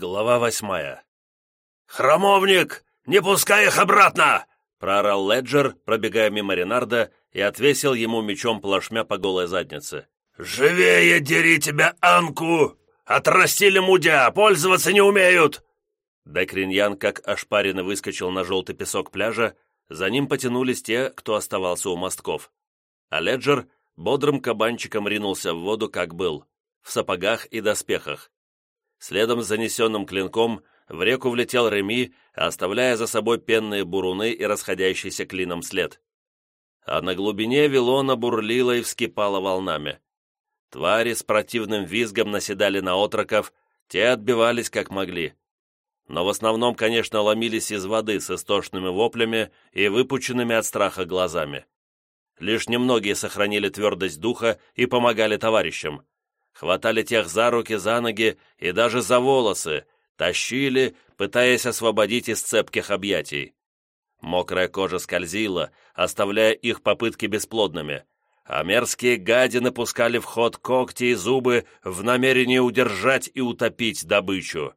Глава восьмая. «Храмовник! Не пускай их обратно!» проорал Леджер, пробегая мимо Ренарда, и отвесил ему мечом плашмя по голой заднице. «Живее дери тебя, Анку! Отрастили мудя, пользоваться не умеют!» Декриньян, как ошпаренно выскочил на желтый песок пляжа, за ним потянулись те, кто оставался у мостков. А Леджер бодрым кабанчиком ринулся в воду, как был, в сапогах и доспехах. Следом с занесенным клинком в реку влетел Реми, оставляя за собой пенные буруны и расходящийся клином след. А на глубине Вилона бурлила и вскипала волнами. Твари с противным визгом наседали на отроков, те отбивались как могли. Но в основном, конечно, ломились из воды с истошными воплями и выпученными от страха глазами. Лишь немногие сохранили твердость духа и помогали товарищам хватали тех за руки, за ноги и даже за волосы, тащили, пытаясь освободить из цепких объятий. Мокрая кожа скользила, оставляя их попытки бесплодными, а мерзкие гадины пускали в ход когти и зубы в намерении удержать и утопить добычу.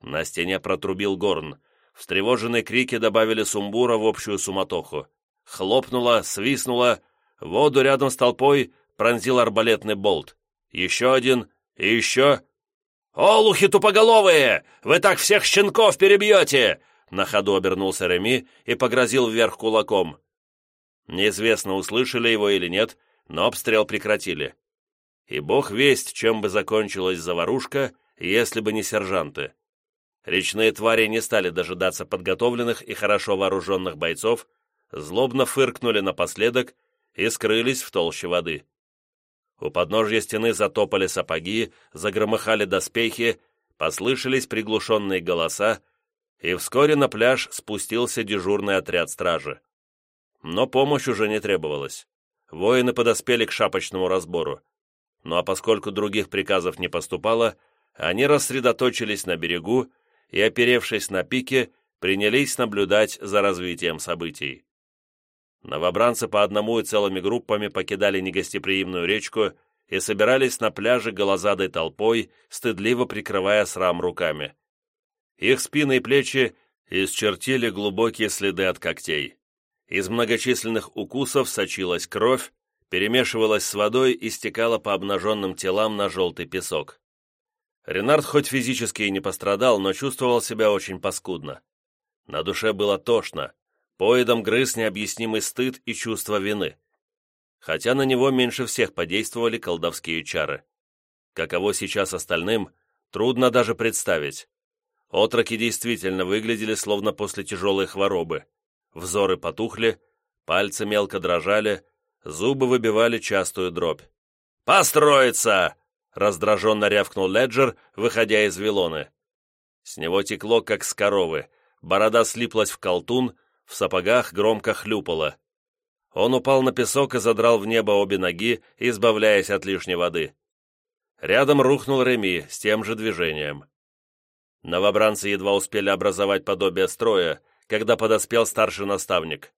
На стене протрубил горн. Встревоженные крики добавили сумбура в общую суматоху. Хлопнуло, свистнуло, воду рядом с толпой пронзил арбалетный болт. Еще один и еще. «Олухи тупоголовые! Вы так всех щенков перебьете!» На ходу обернулся Реми и погрозил вверх кулаком. Неизвестно, услышали его или нет, но обстрел прекратили. И бог весть, чем бы закончилась заварушка, если бы не сержанты. Речные твари не стали дожидаться подготовленных и хорошо вооруженных бойцов, злобно фыркнули напоследок и скрылись в толще воды. У подножья стены затопали сапоги, загромыхали доспехи, послышались приглушенные голоса, и вскоре на пляж спустился дежурный отряд стражи. Но помощь уже не требовалась. Воины подоспели к шапочному разбору. Ну а поскольку других приказов не поступало, они рассредоточились на берегу и, оперевшись на пике, принялись наблюдать за развитием событий. Новобранцы по одному и целыми группами покидали негостеприимную речку и собирались на пляже голозадой толпой, стыдливо прикрывая срам руками. Их спины и плечи исчертили глубокие следы от когтей. Из многочисленных укусов сочилась кровь, перемешивалась с водой и стекала по обнаженным телам на желтый песок. Ренард хоть физически и не пострадал, но чувствовал себя очень паскудно. На душе было тошно, Поедом грыз необъяснимый стыд и чувство вины. Хотя на него меньше всех подействовали колдовские чары. Каково сейчас остальным, трудно даже представить. Отроки действительно выглядели словно после тяжелой хворобы. Взоры потухли, пальцы мелко дрожали, зубы выбивали частую дробь. «Построиться!» — раздраженно рявкнул Леджер, выходя из вилоны. С него текло, как с коровы, борода слиплась в колтун, в сапогах громко хлюпало. Он упал на песок и задрал в небо обе ноги, избавляясь от лишней воды. Рядом рухнул Реми с тем же движением. Новобранцы едва успели образовать подобие строя, когда подоспел старший наставник.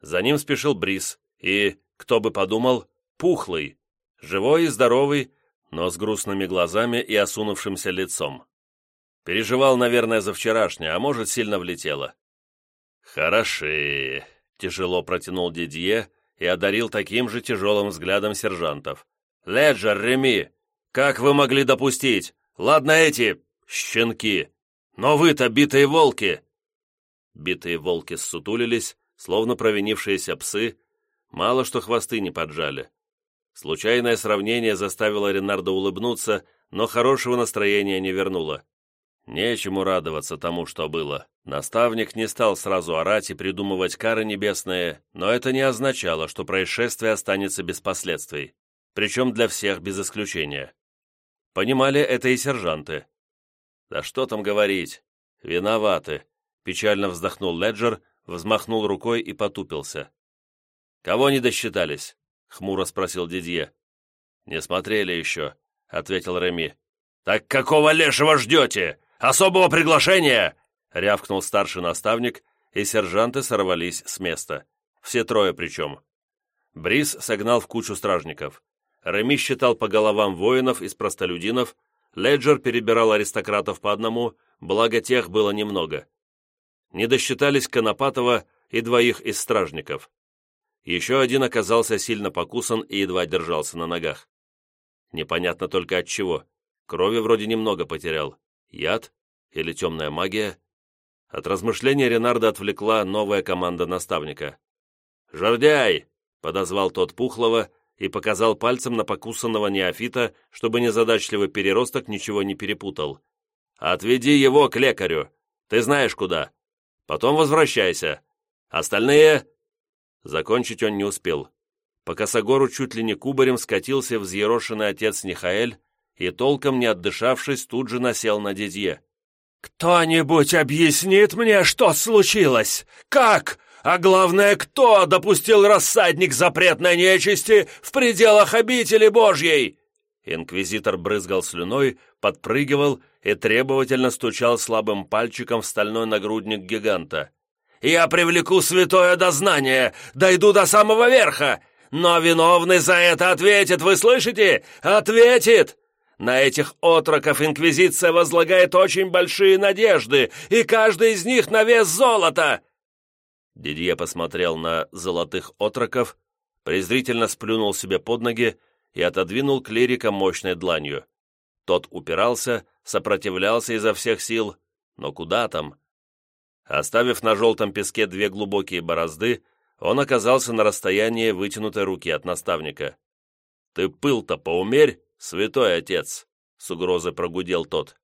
За ним спешил Брис и, кто бы подумал, пухлый, живой и здоровый, но с грустными глазами и осунувшимся лицом. Переживал, наверное, за вчерашнее, а может, сильно влетело. «Хороши!» — тяжело протянул Дидье и одарил таким же тяжелым взглядом сержантов. «Леджер, Реми, как вы могли допустить? Ладно эти, щенки, но вы-то битые волки!» Битые волки ссутулились, словно провинившиеся псы, мало что хвосты не поджали. Случайное сравнение заставило Ренарда улыбнуться, но хорошего настроения не вернуло. Нечему радоваться тому, что было. Наставник не стал сразу орать и придумывать кары небесные, но это не означало, что происшествие останется без последствий, причем для всех без исключения. Понимали это и сержанты. «Да что там говорить? Виноваты», — печально вздохнул Леджер, взмахнул рукой и потупился. «Кого не досчитались?» — хмуро спросил Дидье. «Не смотрели еще», — ответил Реми. «Так какого лешего ждете? Особого приглашения?» — рявкнул старший наставник, и сержанты сорвались с места. Все трое причем. Брис согнал в кучу стражников. Реми считал по головам воинов из простолюдинов, Леджер перебирал аристократов по одному, благо тех было немного. Не досчитались Конопатова и двоих из стражников. Еще один оказался сильно покусан и едва держался на ногах. Непонятно только от чего. Крови вроде немного потерял. Яд? Или темная магия? От размышления Ренарда отвлекла новая команда наставника. «Жордяй!» — подозвал тот Пухлого и показал пальцем на покусанного неофита, чтобы незадачливый переросток ничего не перепутал. «Отведи его к лекарю. Ты знаешь куда. Потом возвращайся. Остальные...» Закончить он не успел. По косогору чуть ли не кубарем скатился взъерошенный отец Нихаэль и, толком не отдышавшись, тут же насел на дедье. «Кто-нибудь объяснит мне, что случилось? Как? А главное, кто допустил рассадник запретной нечисти в пределах обители Божьей?» Инквизитор брызгал слюной, подпрыгивал и требовательно стучал слабым пальчиком в стальной нагрудник гиганта. «Я привлеку святое дознание, дойду до самого верха, но виновный за это ответит, вы слышите? Ответит! На этих отроков Инквизиция возлагает очень большие надежды, и каждый из них на вес золота!» Дидье посмотрел на золотых отроков, презрительно сплюнул себе под ноги и отодвинул клирика мощной дланью. Тот упирался, сопротивлялся изо всех сил, но куда там? Оставив на желтом песке две глубокие борозды, он оказался на расстоянии вытянутой руки от наставника. «Ты пыл-то поумерь, святой отец!» — с угрозой прогудел тот.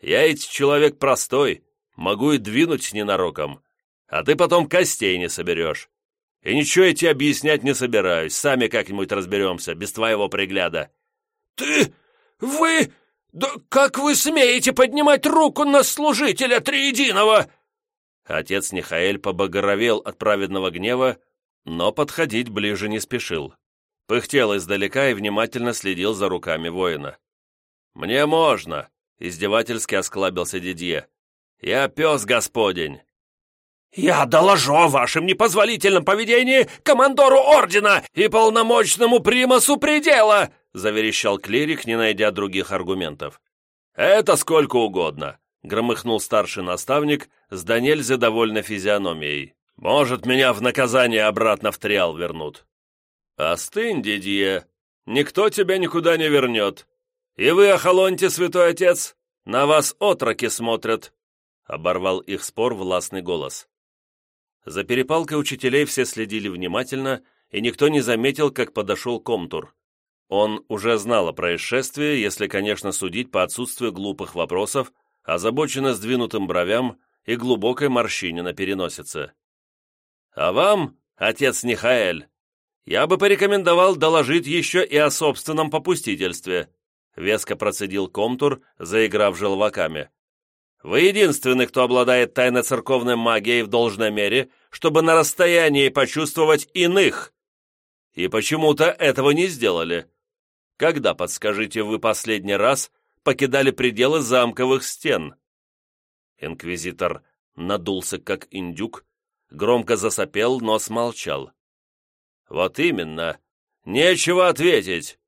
«Я ведь человек простой, могу и двинуть ненароком, а ты потом костей не соберешь. И ничего я тебе объяснять не собираюсь, сами как-нибудь разберемся, без твоего пригляда». «Ты... вы... да как вы смеете поднимать руку на служителя Триединого?» Отец Нихаэль побагровел от праведного гнева, но подходить ближе не спешил. Пыхтел издалека и внимательно следил за руками воина. «Мне можно!» — издевательски осклабился Дидье. «Я пес господень!» «Я доложу о вашем непозволительном поведении командору ордена и полномочному примасу предела!» — заверещал клирик, не найдя других аргументов. «Это сколько угодно громыхнул старший наставник с до нельзя довольной физиономией. «Может, меня в наказание обратно в триал вернут». «Остынь, дедье, никто тебя никуда не вернет. И вы, охолоньте, святой отец, на вас отроки смотрят», — оборвал их спор властный голос. За перепалкой учителей все следили внимательно, и никто не заметил, как подошел Комтур. Он уже знал о происшествии, если, конечно, судить по отсутствию глупых вопросов, озабоченно сдвинутым бровям и глубокой морщине на переносице. «А вам, отец Нихаэль, я бы порекомендовал доложить еще и о собственном попустительстве», веско процедил Комтур, заиграв желваками. «Вы единственный, кто обладает тайной церковной магией в должной мере, чтобы на расстоянии почувствовать иных. И почему-то этого не сделали. Когда, подскажите, вы последний раз покидали пределы замковых стен. Инквизитор надулся, как индюк, громко засопел, но смолчал. «Вот именно. Нечего ответить.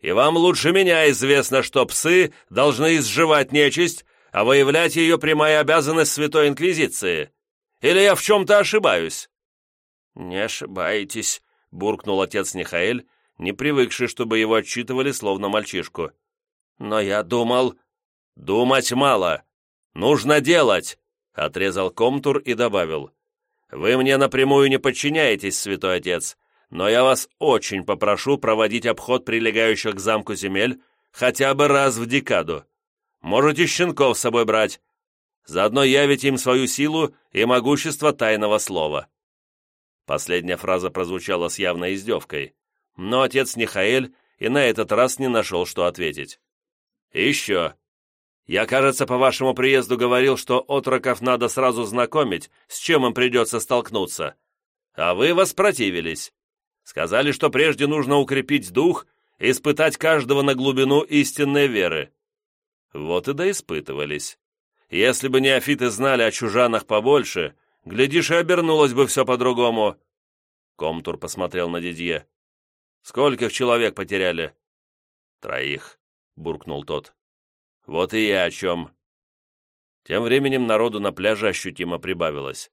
И вам лучше меня известно, что псы должны изживать нечисть, а выявлять ее прямая обязанность Святой Инквизиции. Или я в чем-то ошибаюсь?» «Не ошибаетесь», — буркнул отец Нихаэль, не привыкший, чтобы его отчитывали, словно мальчишку. «Но я думал...» «Думать мало. Нужно делать!» — отрезал Комтур и добавил. «Вы мне напрямую не подчиняетесь, святой отец, но я вас очень попрошу проводить обход прилегающих к замку земель хотя бы раз в декаду. Можете щенков с собой брать. Заодно явить им свою силу и могущество тайного слова». Последняя фраза прозвучала с явной издевкой, но отец Нихаэль и на этот раз не нашел, что ответить. еще. Я, кажется, по вашему приезду говорил, что отроков надо сразу знакомить, с чем им придется столкнуться. А вы воспротивились. Сказали, что прежде нужно укрепить дух испытать каждого на глубину истинной веры. Вот и доиспытывались. Если бы неофиты знали о чужанах побольше, глядишь, и обернулось бы все по-другому. Комтур посмотрел на Дидье. «Скольких человек потеряли?» «Троих», — буркнул тот. Вот и я о чем. Тем временем народу на пляже ощутимо прибавилось.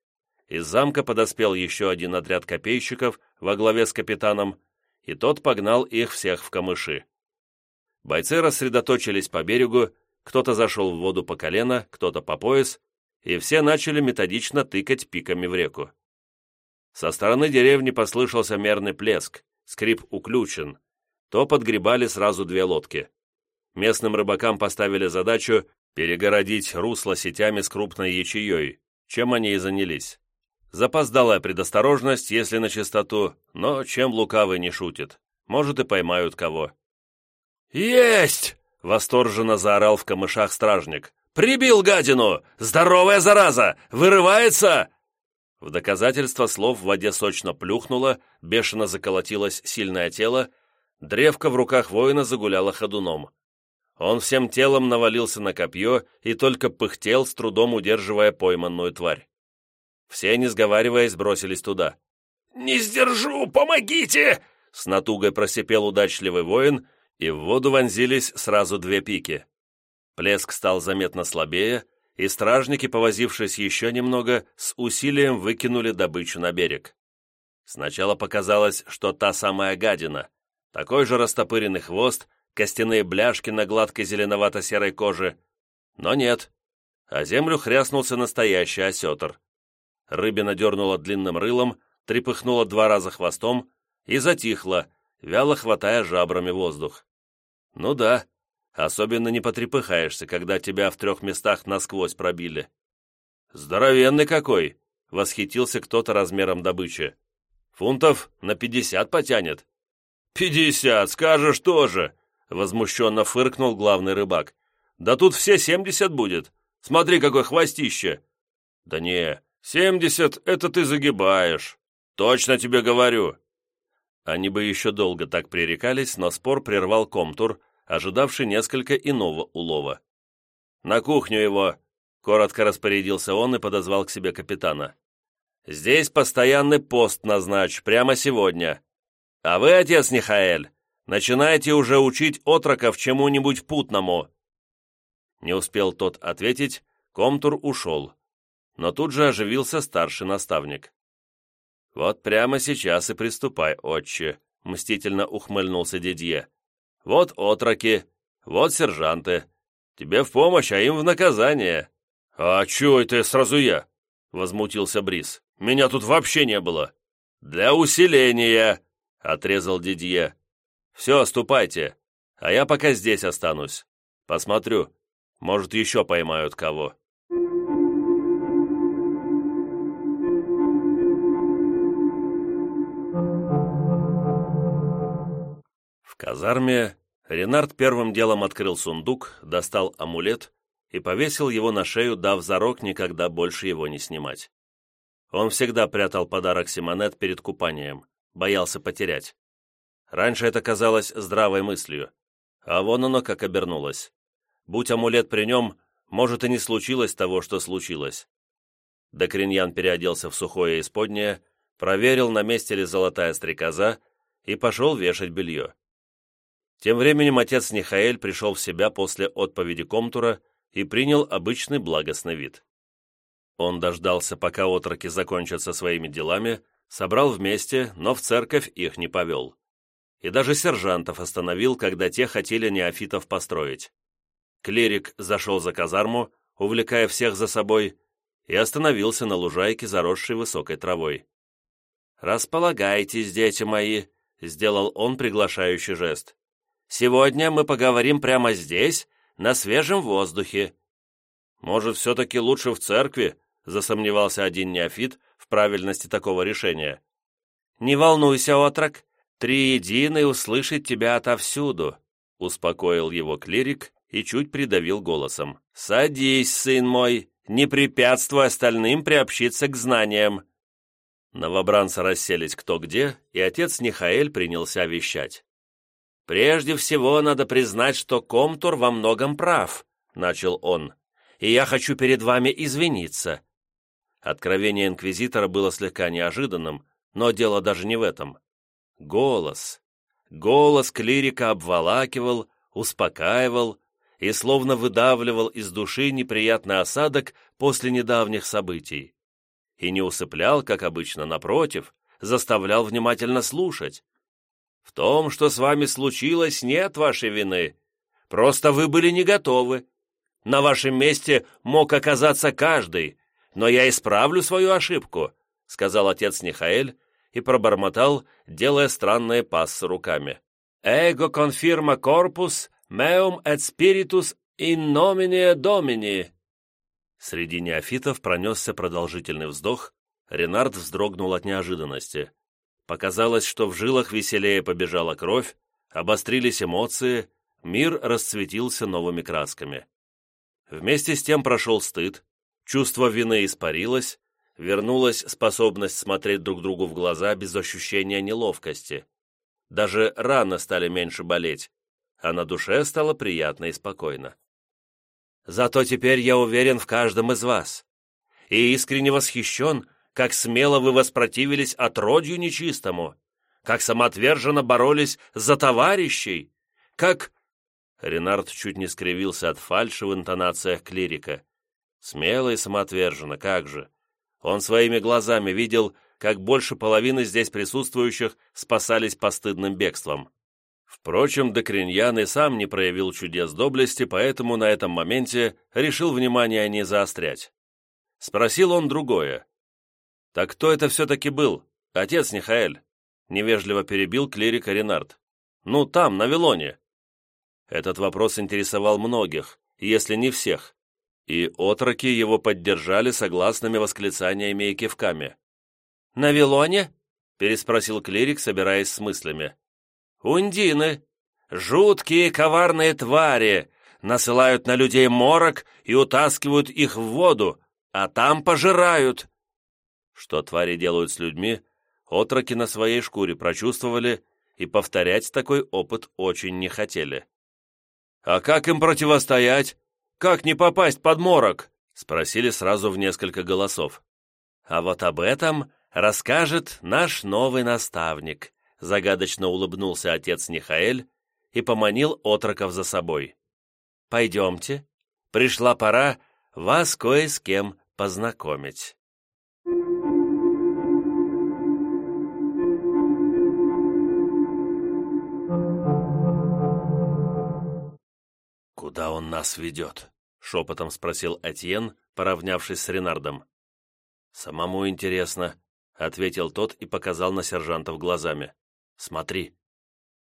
Из замка подоспел еще один отряд копейщиков во главе с капитаном, и тот погнал их всех в камыши. Бойцы рассредоточились по берегу, кто-то зашел в воду по колено, кто-то по пояс, и все начали методично тыкать пиками в реку. Со стороны деревни послышался мерный плеск, скрип уключен. То подгребали сразу две лодки. Местным рыбакам поставили задачу перегородить русло сетями с крупной ячеей, чем они и занялись. Запоздалая предосторожность, если на чистоту, но чем лукавый не шутит. Может, и поймают кого. «Есть!» — восторженно заорал в камышах стражник. «Прибил гадину! Здоровая зараза! Вырывается!» В доказательство слов в воде сочно плюхнуло, бешено заколотилось сильное тело, древко в руках воина загуляло ходуном. Он всем телом навалился на копье и только пыхтел, с трудом удерживая пойманную тварь. Все, не сговариваясь, бросились туда. «Не сдержу! Помогите!» С натугой просипел удачливый воин, и в воду вонзились сразу две пики. Плеск стал заметно слабее, и стражники, повозившись еще немного, с усилием выкинули добычу на берег. Сначала показалось, что та самая гадина, такой же растопыренный хвост, костяные бляшки на гладкой зеленовато-серой коже. Но нет, а землю хряснулся настоящий осетр. Рыбина дернула длинным рылом, трепыхнула два раза хвостом и затихла, вяло хватая жабрами воздух. Ну да, особенно не потрепыхаешься, когда тебя в трех местах насквозь пробили. «Здоровенный какой!» — восхитился кто-то размером добычи. «Фунтов на пятьдесят потянет». «Пятьдесят, скажешь тоже!» — возмущенно фыркнул главный рыбак. «Да тут все семьдесят будет. Смотри, какое хвостище!» «Да не, семьдесят — это ты загибаешь. Точно тебе говорю!» Они бы еще долго так пререкались, но спор прервал комтур, ожидавший несколько иного улова. «На кухню его!» — коротко распорядился он и подозвал к себе капитана. «Здесь постоянный пост назначь, прямо сегодня. А вы, отец Нихаэль, начинайте уже учить отроков чему-нибудь путному». Не успел тот ответить, комтур ушел, но тут же оживился старший наставник. «Вот прямо сейчас и приступай, отче», — мстительно ухмыльнулся Дидье. «Вот отроки, вот сержанты. Тебе в помощь, а им в наказание». «А чё это сразу я?» — возмутился Брис. «Меня тут вообще не было». «Для усиления», — отрезал Дидье. «Все, ступайте, а я пока здесь останусь. Посмотрю, может, еще поймают кого». Казарме Ренард первым делом открыл сундук, достал амулет и повесил его на шею, дав зарок никогда больше его не снимать. Он всегда прятал подарок Симонет перед купанием, боялся потерять. Раньше это казалось здравой мыслью, а вон оно как обернулось. Будь амулет при нем, может и не случилось того, что случилось. Докриньян переоделся в сухое исподнее, проверил, на месте ли золотая стрекоза, и пошел вешать белье. Тем временем отец Нихаэль пришел в себя после отповеди Комтура и принял обычный благостный вид. Он дождался, пока отроки закончат со своими делами, собрал вместе, но в церковь их не повел. И даже сержантов остановил, когда те хотели неофитов построить. Клирик зашел за казарму, увлекая всех за собой, и остановился на лужайке, заросшей высокой травой. «Располагайтесь, дети мои», — сделал он приглашающий жест. Сегодня мы поговорим прямо здесь, на свежем воздухе». «Может, все-таки лучше в церкви?» — засомневался один неофит в правильности такого решения. «Не волнуйся, отрок, Триединый услышит тебя отовсюду», — успокоил его клирик и чуть придавил голосом. «Садись, сын мой, не препятствуй остальным приобщиться к знаниям». Новобранцы расселись кто где, и отец Нихаэль принялся вещать. «Прежде всего надо признать, что Комтур во многом прав», — начал он, «и я хочу перед вами извиниться». Откровение инквизитора было слегка неожиданным, но дело даже не в этом. Голос. Голос клирика обволакивал, успокаивал, и словно выдавливал из души неприятный осадок после недавних событий. И не усыплял, как обычно, напротив, заставлял внимательно слушать. «В том, что с вами случилось, нет вашей вины. Просто вы были не готовы. На вашем месте мог оказаться каждый, но я исправлю свою ошибку», сказал отец Нихаэль и пробормотал, делая странные пассы руками. «Эго конфирма корпус, меум et spiritus in nomine domini». Среди неофитов пронесся продолжительный вздох, Ренард вздрогнул от неожиданности. Показалось, что в жилах веселее побежала кровь, обострились эмоции, мир расцветился новыми красками. Вместе с тем прошел стыд, чувство вины испарилось, вернулась способность смотреть друг другу в глаза без ощущения неловкости. Даже раны стали меньше болеть, а на душе стало приятно и спокойно. Зато теперь я уверен в каждом из вас и искренне восхищен, как смело вы воспротивились отродью нечистому, как самоотверженно боролись за товарищей, как...» Ренард чуть не скривился от фальши в интонациях клирика. Смело и самоотверженно, как же. Он своими глазами видел, как больше половины здесь присутствующих спасались постыдным бегством. Впрочем, Докриньян и сам не проявил чудес доблести, поэтому на этом моменте решил внимание не заострять. Спросил он другое. «Так кто это все-таки был? Отец Нихаэль?» Невежливо перебил клирика Ренард. «Ну, там, на Вилоне». Этот вопрос интересовал многих, если не всех, и отроки его поддержали согласными восклицаниями и кивками. «На Вилоне?» — переспросил клирик, собираясь с мыслями. «Ундины! Жуткие коварные твари! Насылают на людей морок и утаскивают их в воду, а там пожирают!» Что твари делают с людьми, отроки на своей шкуре прочувствовали и повторять такой опыт очень не хотели. «А как им противостоять?» Как не попасть под морок?» — спросили сразу в несколько голосов. «А вот об этом расскажет наш новый наставник», — загадочно улыбнулся отец Нихаэль и поманил отроков за собой. «Пойдемте, пришла пора вас кое с кем познакомить». «Куда он нас ведет?» — шепотом спросил Этьен, поравнявшись с Ренардом. «Самому интересно», — ответил тот и показал на сержантов глазами. «Смотри».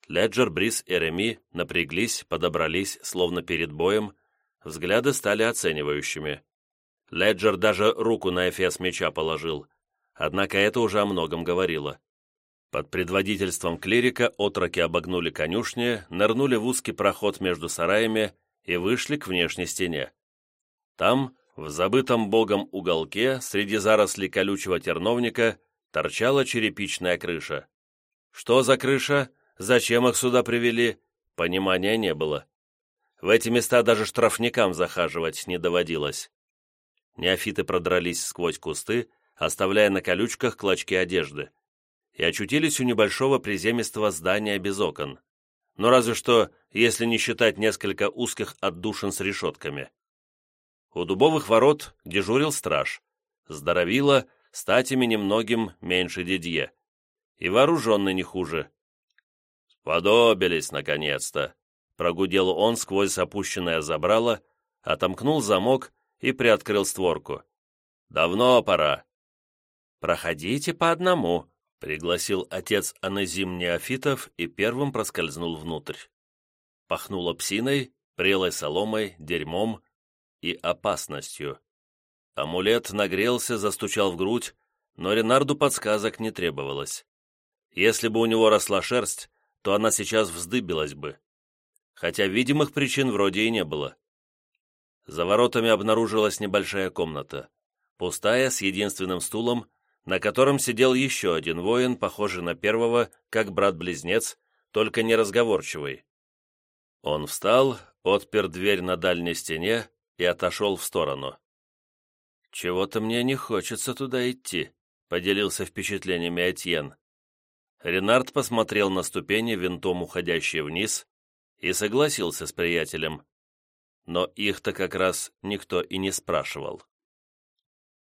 Леджер, Брис и Реми напряглись, подобрались, словно перед боем, взгляды стали оценивающими. Леджер даже руку на эфес меча положил, однако это уже о многом говорило. Под предводительством клирика отроки обогнули конюшни, нырнули в узкий проход между сараями и вышли к внешней стене. Там, в забытом богом уголке, среди зарослей колючего терновника, торчала черепичная крыша. Что за крыша? Зачем их сюда привели? Понимания не было. В эти места даже штрафникам захаживать не доводилось. Неофиты продрались сквозь кусты, оставляя на колючках клочки одежды, и очутились у небольшого приземистого здания без окон но разве что, если не считать несколько узких отдушин с решетками. У дубовых ворот дежурил страж, здоровило, статями немногим меньше Дидье, и вооруженный не хуже. «Сподобились, наконец-то!» — прогудел он сквозь опущенное забрало, отомкнул замок и приоткрыл створку. «Давно пора». «Проходите по одному», Пригласил отец Аназим Неофитов и первым проскользнул внутрь. Пахнуло псиной, прелой соломой, дерьмом и опасностью. Амулет нагрелся, застучал в грудь, но Ренарду подсказок не требовалось. Если бы у него росла шерсть, то она сейчас вздыбилась бы. Хотя видимых причин вроде и не было. За воротами обнаружилась небольшая комната, пустая, с единственным стулом на котором сидел еще один воин, похожий на первого, как брат-близнец, только неразговорчивый. Он встал, отпер дверь на дальней стене и отошел в сторону. «Чего-то мне не хочется туда идти», — поделился впечатлениями Этьен. Ренард посмотрел на ступени, винтом уходящие вниз, и согласился с приятелем. Но их-то как раз никто и не спрашивал.